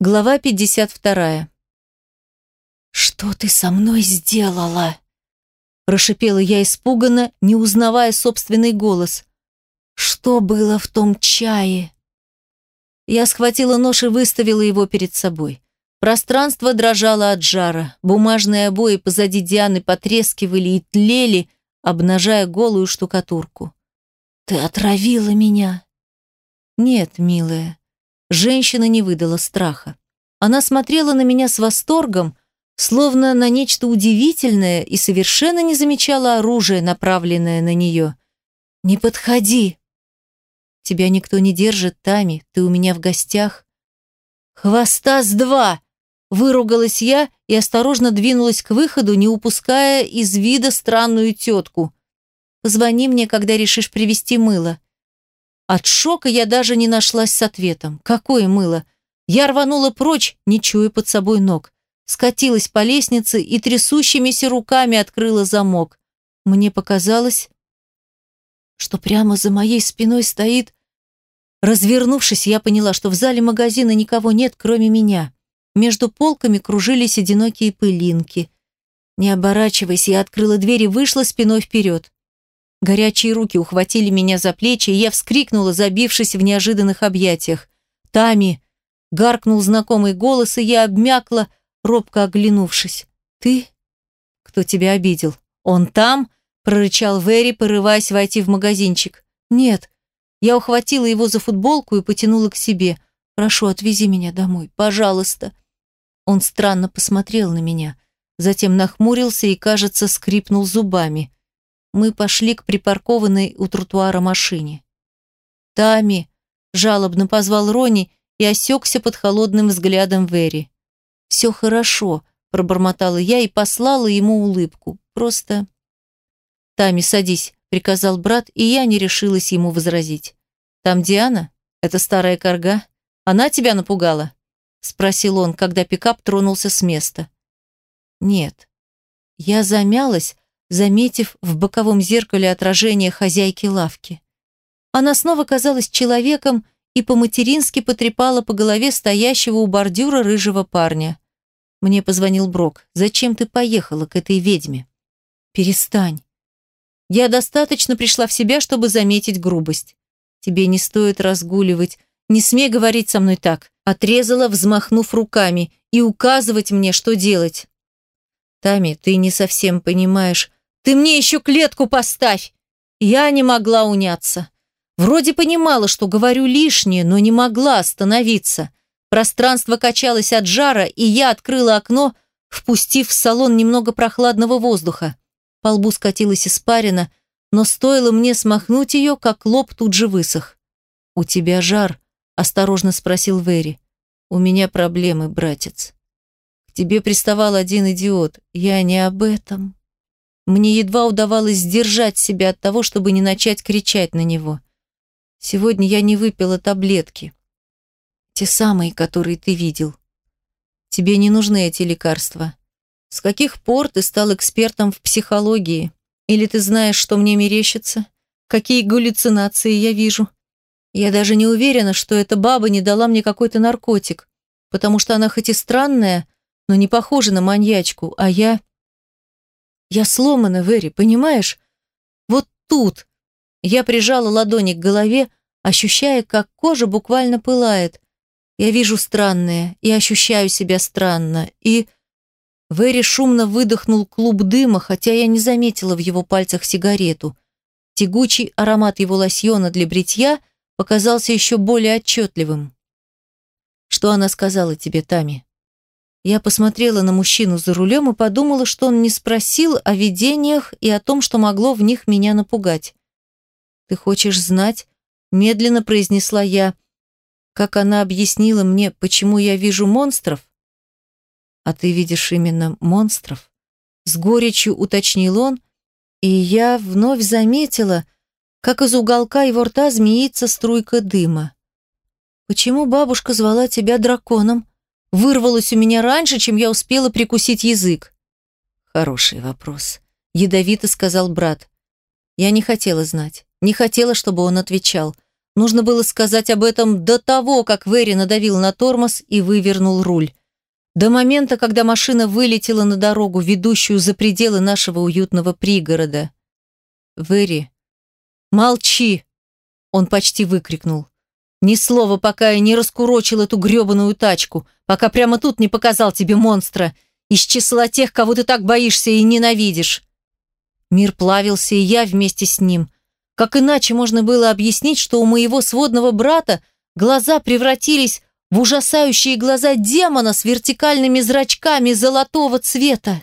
Глава 52. «Что ты со мной сделала?» Прошипела я испуганно, не узнавая собственный голос. «Что было в том чае?» Я схватила нож и выставила его перед собой. Пространство дрожало от жара. Бумажные обои позади Дианы потрескивали и тлели, обнажая голую штукатурку. «Ты отравила меня!» «Нет, милая, Женщина не выдала страха. Она смотрела на меня с восторгом, словно на нечто удивительное и совершенно не замечала оружие, направленное на нее. «Не подходи!» «Тебя никто не держит, Тами, ты у меня в гостях». «Хвоста с два!» Выругалась я и осторожно двинулась к выходу, не упуская из вида странную тетку. «Позвони мне, когда решишь привезти мыло. От шока я даже не нашлась с ответом. Какое мыло? Я рванула прочь, не чуя под собой ног. Скатилась по лестнице и трясущимися руками открыла замок. Мне показалось, что прямо за моей спиной стоит... Развернувшись, я поняла, что в зале магазина никого нет, кроме меня. Между полками кружились одинокие пылинки. Не оборачиваясь, я открыла дверь и вышла спиной вперед. Горячие руки ухватили меня за плечи, и я вскрикнула, забившись в неожиданных объятиях. «Тами!» — гаркнул знакомый голос, и я обмякла, робко оглянувшись. «Ты? Кто тебя обидел? Он там?» — прорычал Вэри, порываясь войти в магазинчик. «Нет». Я ухватила его за футболку и потянула к себе. «Прошу, отвези меня домой, пожалуйста». Он странно посмотрел на меня, затем нахмурился и, кажется, скрипнул зубами мы пошли к припаркованной у тротуара машине. «Тами!» – жалобно позвал Рони и осекся под холодным взглядом Вэри. «Все хорошо», – пробормотала я и послала ему улыбку. «Просто...» «Тами, садись», – приказал брат, и я не решилась ему возразить. «Там Диана? Это старая корга? Она тебя напугала?» – спросил он, когда пикап тронулся с места. «Нет». Я замялась, заметив в боковом зеркале отражение хозяйки лавки. Она снова казалась человеком и по-матерински потрепала по голове стоящего у бордюра рыжего парня. Мне позвонил Брок. «Зачем ты поехала к этой ведьме?» «Перестань. Я достаточно пришла в себя, чтобы заметить грубость. Тебе не стоит разгуливать. Не смей говорить со мной так», отрезала, взмахнув руками, и указывать мне, что делать. «Тами, ты не совсем понимаешь, ты мне еще клетку поставь!» Я не могла уняться. Вроде понимала, что говорю лишнее, но не могла остановиться. Пространство качалось от жара, и я открыла окно, впустив в салон немного прохладного воздуха. По лбу скатилась испарина, но стоило мне смахнуть ее, как лоб тут же высох. «У тебя жар?» – осторожно спросил Вэри. «У меня проблемы, братец. К тебе приставал один идиот. Я не об этом». Мне едва удавалось сдержать себя от того, чтобы не начать кричать на него. Сегодня я не выпила таблетки. Те самые, которые ты видел. Тебе не нужны эти лекарства. С каких пор ты стал экспертом в психологии? Или ты знаешь, что мне мерещится? Какие галлюцинации я вижу? Я даже не уверена, что эта баба не дала мне какой-то наркотик, потому что она хоть и странная, но не похожа на маньячку, а я... Я сломана, Вэри, понимаешь? Вот тут. Я прижала ладони к голове, ощущая, как кожа буквально пылает. Я вижу странное и ощущаю себя странно. И... Вэри шумно выдохнул клуб дыма, хотя я не заметила в его пальцах сигарету. Тягучий аромат его лосьона для бритья показался еще более отчетливым. «Что она сказала тебе, Тами?» Я посмотрела на мужчину за рулем и подумала, что он не спросил о видениях и о том, что могло в них меня напугать. «Ты хочешь знать?» – медленно произнесла я. Как она объяснила мне, почему я вижу монстров? «А ты видишь именно монстров?» С горечью уточнил он, и я вновь заметила, как из уголка его рта змеится струйка дыма. «Почему бабушка звала тебя драконом?» Вырвалось у меня раньше, чем я успела прикусить язык? Хороший вопрос. Ядовито сказал брат. Я не хотела знать. Не хотела, чтобы он отвечал. Нужно было сказать об этом до того, как Вэри надавил на тормоз и вывернул руль. До момента, когда машина вылетела на дорогу, ведущую за пределы нашего уютного пригорода. «Вэри, молчи!» Он почти выкрикнул. «Ни слова, пока я не раскурочил эту гребаную тачку, пока прямо тут не показал тебе монстра, из числа тех, кого ты так боишься и ненавидишь». Мир плавился, и я вместе с ним. Как иначе можно было объяснить, что у моего сводного брата глаза превратились в ужасающие глаза демона с вертикальными зрачками золотого цвета.